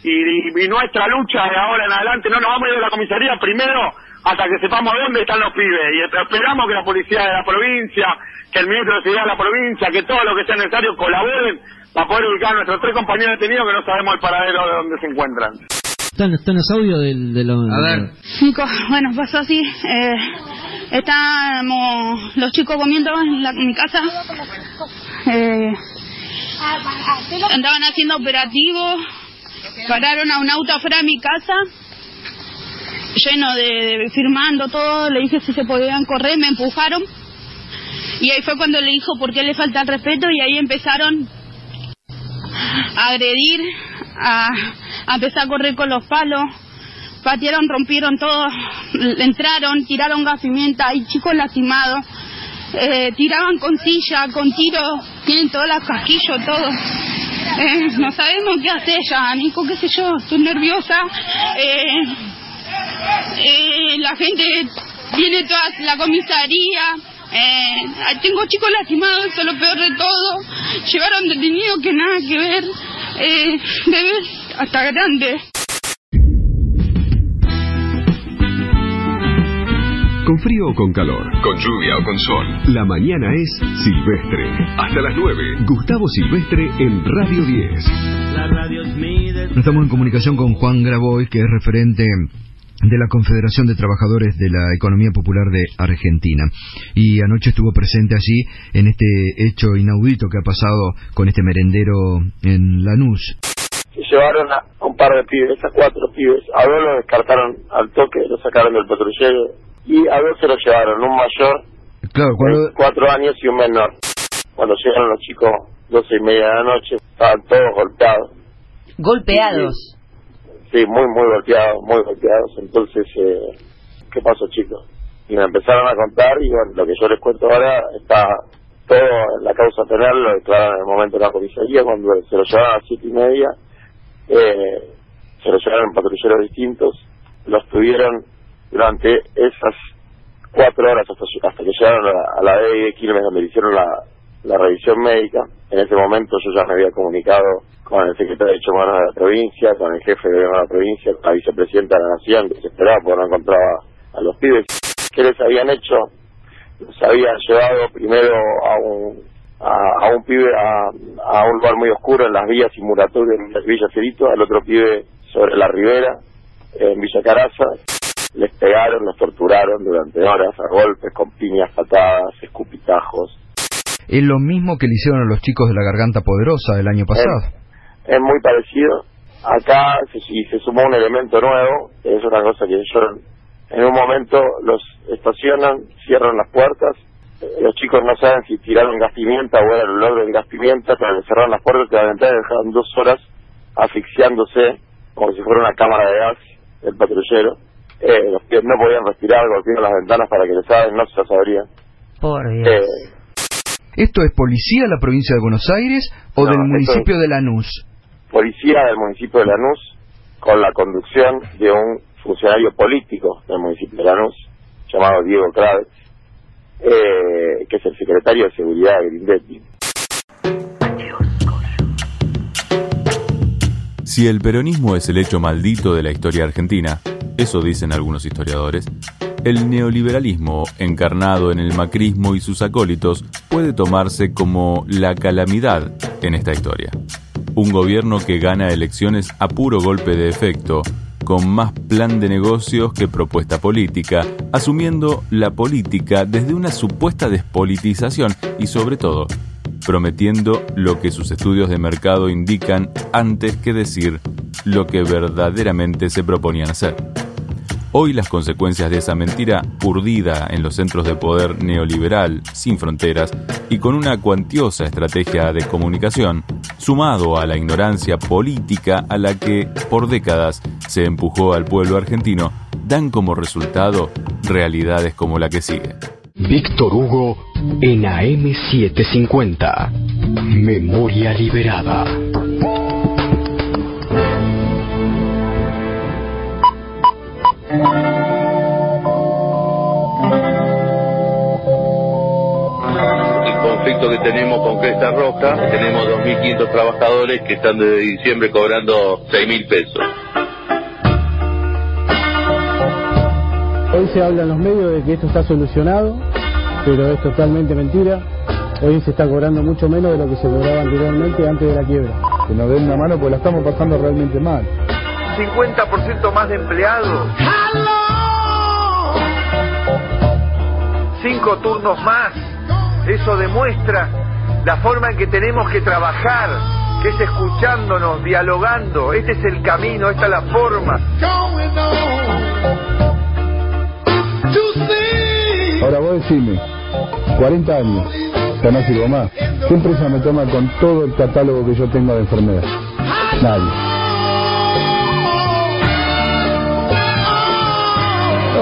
Y nuestra lucha de ahora en adelante no nos vamos a ir de la comisaría primero hasta que sepamos dónde están los pibes y esperamos que la policía de la provincia, que el ministro de Seguridad de la provincia, que todo lo que sea necesario colaboren para poder ubicar a nuestros tres compañeros detenidos que no sabemos el paradero de dónde se encuentran. ¿Están, están los audios del, de los... A ver. Nico, bueno, pasó así. Eh, estábamos los chicos comiendo en, la, en mi casa. Eh, andaban haciendo operativos. Pararon a un auto afuera de mi casa. Lleno de, de- firmando todo. Le dije si se podían correr. Me empujaron. Y ahí fue cuando le dijo por qué le falta el respeto. Y ahí empezaron a agredir, a, a empezar a correr con los palos patearon, rompieron todo, entraron, tiraron gas pimienta, hay chicos lastimados, eh, tiraban con silla, con tiro, tienen todas las casquillos, todo. Eh, no sabemos qué hacer ya, Nico, qué sé yo, estoy nerviosa. Eh, eh, la gente viene toda la comisaría. Eh, tengo chicos lastimados, eso es lo peor de todo. Llevaron detenidos que nada que ver. Eh, bebés hasta grandes. Con frío o con calor, con lluvia o con sol. La mañana es Silvestre. Hasta las 9. Gustavo Silvestre en Radio 10. Estamos en comunicación con Juan Graboy, que es referente de la Confederación de Trabajadores de la Economía Popular de Argentina. Y anoche estuvo presente allí en este hecho inaudito que ha pasado con este merendero en Lanús. Se llevaron a un par de pibes, a cuatro pibes. A dos lo descartaron al toque, lo sacaron del patrullero. Y a dos se lo llevaron, un mayor Claro, de cuatro años y un menor. Cuando llegaron los chicos, doce y media de la noche, estaban todos golpeados. Golpeados. Sí, muy, muy golpeados, muy golpeados. Entonces, eh, ¿qué pasó, chicos? Y me empezaron a contar, y bueno, lo que yo les cuento ahora está todo en la causa penal, lo declararon en el momento de la comisaría, cuando se lo llevaron a siete y media. Eh, se los llevaron patrulleros distintos, los tuvieron durante esas cuatro horas hasta, hasta que llegaron a, a la de Quilmes donde hicieron la, la revisión médica. En ese momento yo ya me había comunicado con el secretario de Derechos Humanos de la provincia, con el jefe de gobierno de la provincia, la vicepresidenta de la Nación, desesperada porque no encontraba a los pibes. ¿Qué les habían hecho? Los habían llevado primero a un a, un pibe a, a un lugar muy oscuro en las vías y en Villa Cerito, al otro pibe sobre la ribera, en Villa Caraza. Les pegaron, los torturaron durante horas a golpes, con piñas, patadas, escupitajos. Es lo mismo que le hicieron a los chicos de la Garganta Poderosa el año pasado. Es, es muy parecido. Acá se, si se sumó un elemento nuevo, es una cosa que yo en un momento los estacionan, cierran las puertas, eh, los chicos no saben si tiraron gas pimienta o era el olor del gas pimienta, pero cerraron las puertas de la ventana y dejaron dos horas asfixiándose como si fuera una cámara de gas el patrullero. Eh, los que no podían respirar, golpeando las ventanas para que les saben, no se lo sabrían. Por Dios. Eh, ¿Esto es policía de la provincia de Buenos Aires o No, del municipio es- de Lanús? policía del municipio de Lanús con la conducción de un funcionario político del municipio de Lanús llamado Diego Kraves, eh, que es el secretario de Seguridad de Grindetti. Si el peronismo es el hecho maldito de la historia argentina, eso dicen algunos historiadores, el neoliberalismo, encarnado en el macrismo y sus acólitos, puede tomarse como la calamidad en esta historia. Un gobierno que gana elecciones a puro golpe de efecto, con más plan de negocios que propuesta política, asumiendo la política desde una supuesta despolitización y sobre todo prometiendo lo que sus estudios de mercado indican antes que decir lo que verdaderamente se proponían hacer. Hoy las consecuencias de esa mentira, urdida en los centros de poder neoliberal, sin fronteras y con una cuantiosa estrategia de comunicación, sumado a la ignorancia política a la que por décadas se empujó al pueblo argentino, dan como resultado realidades como la que sigue. Víctor Hugo en AM750. Memoria liberada. El conflicto que tenemos con Cresta Roja, tenemos 2.500 trabajadores que están desde diciembre cobrando 6.000 pesos. Hoy se habla en los medios de que esto está solucionado, pero es totalmente mentira. Hoy se está cobrando mucho menos de lo que se cobraba anteriormente antes de la quiebra. Que nos den una mano porque la estamos pasando realmente mal. 50% más de empleados. Cinco turnos más. Eso demuestra la forma en que tenemos que trabajar, que es escuchándonos, dialogando. Este es el camino, esta es la forma. Ahora vos decime, 40 años, ya no sirvo más. ¿Qué empresa me toma con todo el catálogo que yo tengo de enfermedad? Nadie.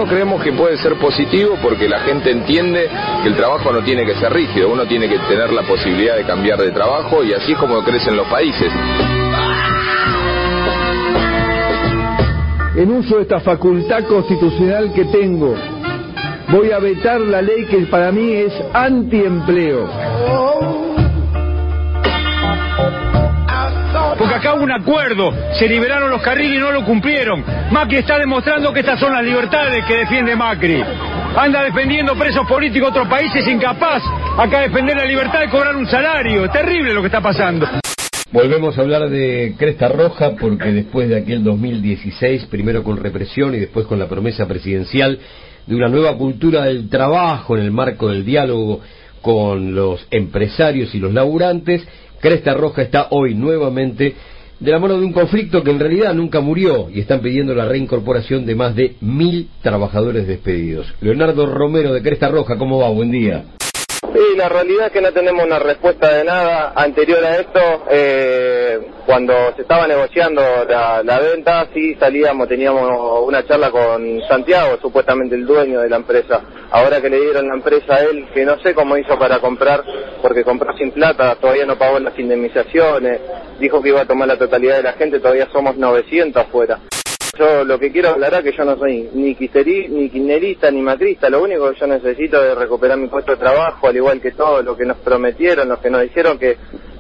Creemos que puede ser positivo porque la gente entiende que el trabajo no tiene que ser rígido, uno tiene que tener la posibilidad de cambiar de trabajo y así es como crecen los países. En uso de esta facultad constitucional que tengo, voy a vetar la ley que para mí es antiempleo. Porque acá hubo un acuerdo, se liberaron los carriles y no lo cumplieron. Macri está demostrando que estas son las libertades que defiende Macri. Anda defendiendo presos políticos de otros países, incapaz acá de defender la libertad de cobrar un salario. Terrible lo que está pasando. Volvemos a hablar de Cresta Roja porque después de aquel 2016, primero con represión y después con la promesa presidencial de una nueva cultura del trabajo en el marco del diálogo con los empresarios y los laburantes, Cresta Roja está hoy nuevamente de la mano de un conflicto que en realidad nunca murió y están pidiendo la reincorporación de más de mil trabajadores despedidos. Leonardo Romero de Cresta Roja, ¿cómo va? Buen día. La realidad es que no tenemos una respuesta de nada. Anterior a esto, eh, cuando se estaba negociando la, la venta, sí salíamos, teníamos una charla con Santiago, supuestamente el dueño de la empresa. Ahora que le dieron la empresa a él, que no sé cómo hizo para comprar, porque compró sin plata, todavía no pagó las indemnizaciones, dijo que iba a tomar la totalidad de la gente, todavía somos 900 afuera. Yo lo que quiero aclarar es que yo no soy ni quisteri- ni kirchnerista ni macrista, lo único que yo necesito es recuperar mi puesto de trabajo, al igual que todo lo que nos prometieron, los que nos dijeron que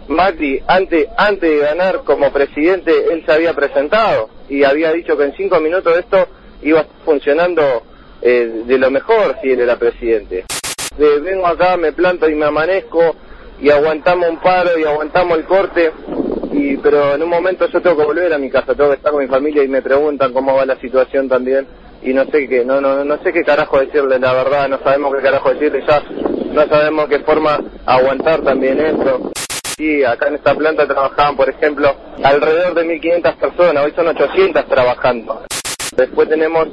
Macri, antes, antes de ganar como presidente, él se había presentado y había dicho que en cinco minutos esto iba funcionando eh, de lo mejor si él era presidente. De, vengo acá, me planto y me amanezco y aguantamos un paro y aguantamos el corte y pero en un momento yo tengo que volver a mi casa, tengo que estar con mi familia y me preguntan cómo va la situación también y no sé qué, no no no sé qué carajo decirle la verdad, no sabemos qué carajo decirle ya, no sabemos qué forma aguantar también esto. Sí, acá en esta planta trabajaban, por ejemplo, alrededor de 1500 personas, hoy son 800 trabajando. Después tenemos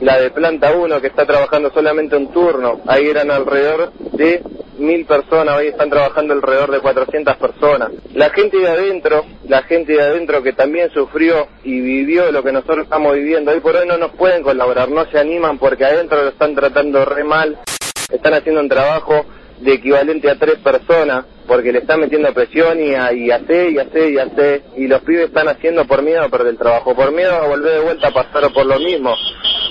la de planta 1 que está trabajando solamente un turno, ahí eran alrededor de mil personas, hoy están trabajando alrededor de 400 personas. La gente de adentro, la gente de adentro que también sufrió y vivió lo que nosotros estamos viviendo, hoy por hoy no nos pueden colaborar, no se animan porque adentro lo están tratando re mal, están haciendo un trabajo de equivalente a tres personas porque le están metiendo presión y, a, y hace y hace y hace y los pibes están haciendo por miedo a perder el trabajo, por miedo a volver de vuelta a pasar por lo mismo.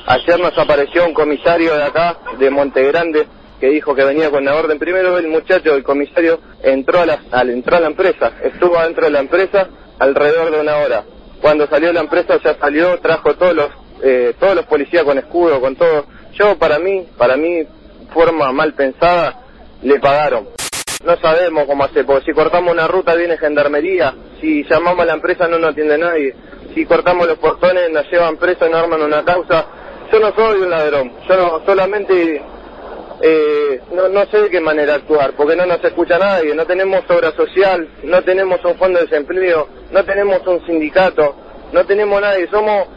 Ayer nos apareció un comisario de acá, de Monte Grande, que dijo que venía con la orden. Primero el muchacho, el comisario, entró a la, al, entró a la empresa, estuvo adentro de la empresa alrededor de una hora. Cuando salió la empresa ya salió, trajo todos los, eh, todos los policías con escudo, con todo. Yo para mí, para mí, forma mal pensada, le pagaron. No sabemos cómo hacer, porque si cortamos una ruta viene gendarmería, si llamamos a la empresa no nos atiende nadie, si cortamos los portones nos llevan presos nos arman una causa. Yo no soy un ladrón, yo no, solamente eh, no, no sé de qué manera actuar, porque no nos escucha nadie, no tenemos obra social, no tenemos un fondo de desempleo, no tenemos un sindicato, no tenemos nadie, somos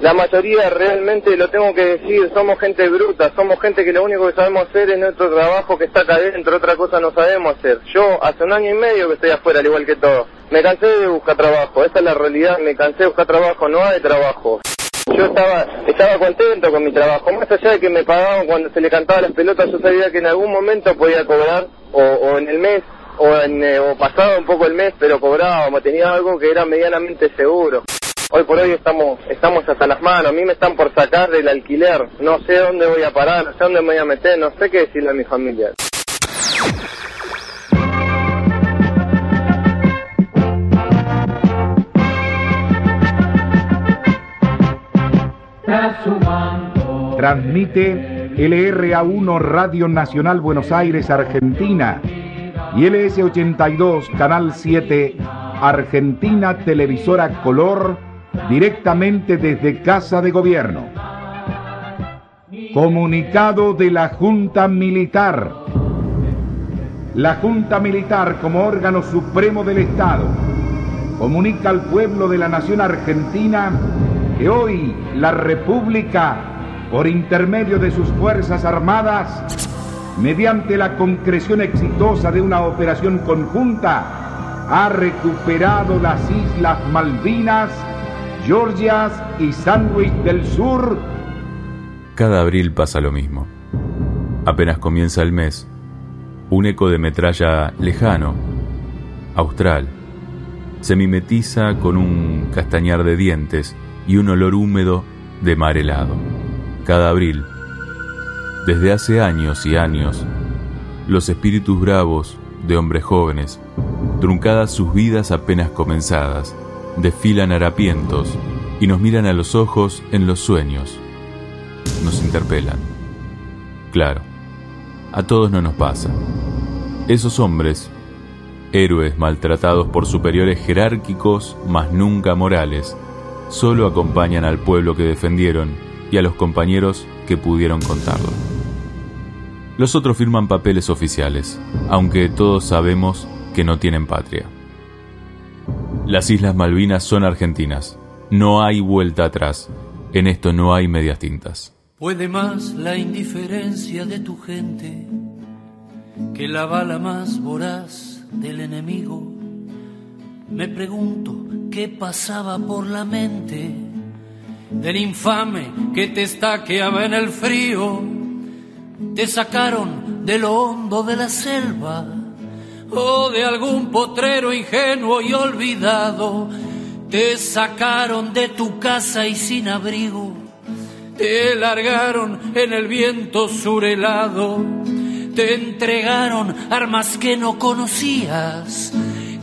la mayoría realmente, lo tengo que decir, somos gente bruta, somos gente que lo único que sabemos hacer es nuestro trabajo que está acá adentro, otra cosa no sabemos hacer. Yo hace un año y medio que estoy afuera, al igual que todos. Me cansé de buscar trabajo, esa es la realidad, me cansé de buscar trabajo, no hay trabajo. Yo estaba estaba contento con mi trabajo, más allá de que me pagaban cuando se le cantaba las pelotas, yo sabía que en algún momento podía cobrar, o, o en el mes, o, en, eh, o pasaba un poco el mes, pero cobrábamos, tenía algo que era medianamente seguro. Hoy por hoy estamos estamos hasta las manos, a mí me están por sacar del alquiler, no sé dónde voy a parar, no sé dónde me voy a meter, no sé qué decirle a mi familia. Transmite LRA1 Radio Nacional Buenos Aires, Argentina y LS82 Canal 7 Argentina Televisora Color directamente desde Casa de Gobierno. Comunicado de la Junta Militar. La Junta Militar como órgano supremo del Estado comunica al pueblo de la nación argentina que hoy la República, por intermedio de sus Fuerzas Armadas, mediante la concreción exitosa de una operación conjunta, ha recuperado las Islas Malvinas, Georgias y Sandwich del Sur. Cada abril pasa lo mismo. Apenas comienza el mes, un eco de metralla lejano, austral, se mimetiza con un castañar de dientes y un olor húmedo de mar helado. Cada abril, desde hace años y años, los espíritus bravos de hombres jóvenes, truncadas sus vidas apenas comenzadas, desfilan harapientos y nos miran a los ojos en los sueños. Nos interpelan. Claro, a todos no nos pasa. Esos hombres, héroes maltratados por superiores jerárquicos, mas nunca morales, solo acompañan al pueblo que defendieron y a los compañeros que pudieron contarlo. Los otros firman papeles oficiales, aunque todos sabemos que no tienen patria. Las Islas Malvinas son argentinas. No hay vuelta atrás. En esto no hay medias tintas. Puede más la indiferencia de tu gente que la bala más voraz del enemigo. Me pregunto qué pasaba por la mente del infame que te estaqueaba en el frío. Te sacaron de lo hondo de la selva o de algún potrero ingenuo y olvidado. Te sacaron de tu casa y sin abrigo. Te largaron en el viento surelado. Te entregaron armas que no conocías,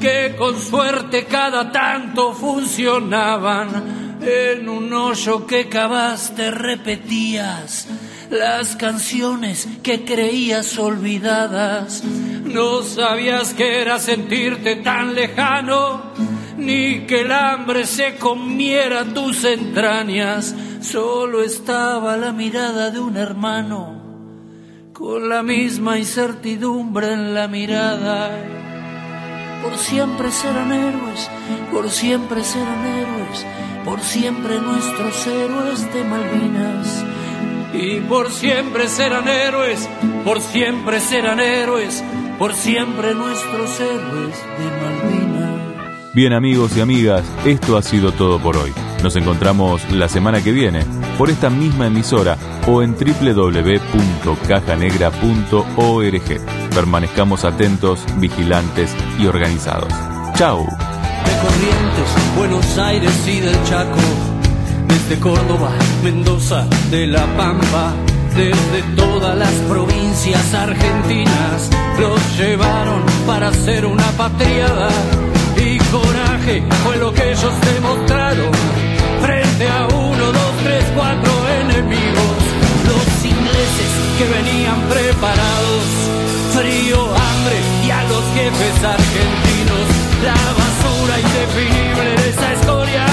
que con suerte cada tanto funcionaban. En un hoyo que cavaste repetías las canciones que creías olvidadas. No sabías que era sentirte tan lejano, ni que el hambre se comiera tus entrañas. Solo estaba la mirada de un hermano, con la misma incertidumbre en la mirada. Por siempre serán héroes, por siempre serán héroes, por siempre nuestros héroes de Malvinas. Y por siempre serán héroes, por siempre serán héroes, por siempre nuestros héroes de Malvinas. Bien amigos y amigas, esto ha sido todo por hoy. Nos encontramos la semana que viene por esta misma emisora o en www.cajanegra.org. Permanezcamos atentos, vigilantes y organizados. ¡Chao! De Corrientes, Buenos Aires y del Chaco, desde Córdoba, Mendoza, de La Pampa, desde todas las provincias argentinas, los llevaron para hacer una patriada y coraje fue lo que ellos demostraron enemigos, los ingleses que venían preparados, frío, hambre y a los jefes argentinos, la basura indefinible de esa escoria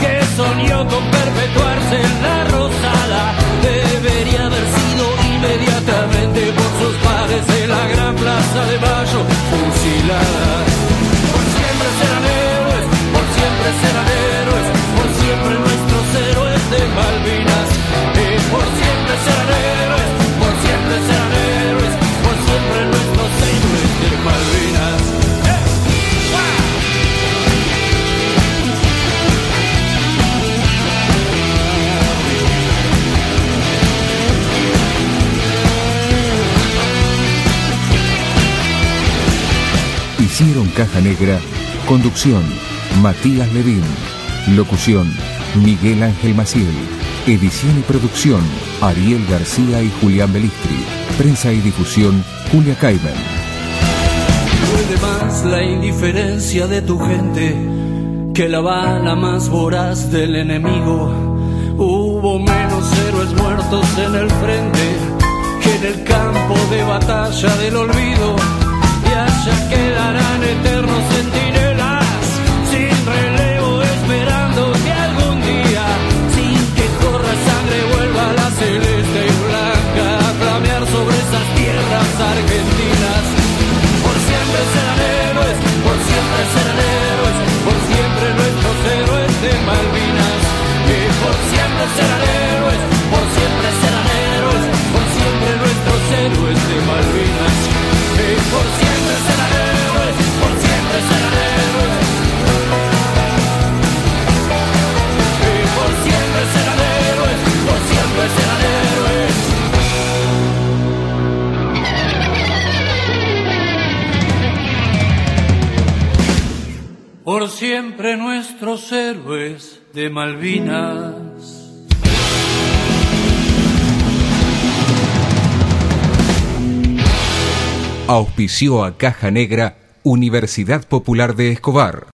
que soñó con perpetuarse en la rosada, debería haber sido inmediatamente por sus padres en la gran plaza de Mayo, fusilada. Negra. Conducción, Matías Levín. Locución, Miguel Ángel Maciel. Edición y producción, Ariel García y Julián Belistri. Prensa y difusión, Julia Caimen. Puede más la indiferencia de tu gente que la bala más voraz del enemigo. Hubo menos héroes muertos en el frente que en el campo de batalla del olvido. Y allá quedarán eternos centinelas sin relevo esperando que algún día, sin que corra sangre, vuelva la celeste y blanca a flamear sobre esas tierras argentinas. Por siempre serán héroes, por siempre serán héroes, por siempre nuestros héroes de Malvinas. Y por siempre serán héroes, por siempre serán héroes, por siempre nuestros héroes de Malvinas. Siempre nuestros héroes de Malvinas. Auspició a Caja Negra Universidad Popular de Escobar.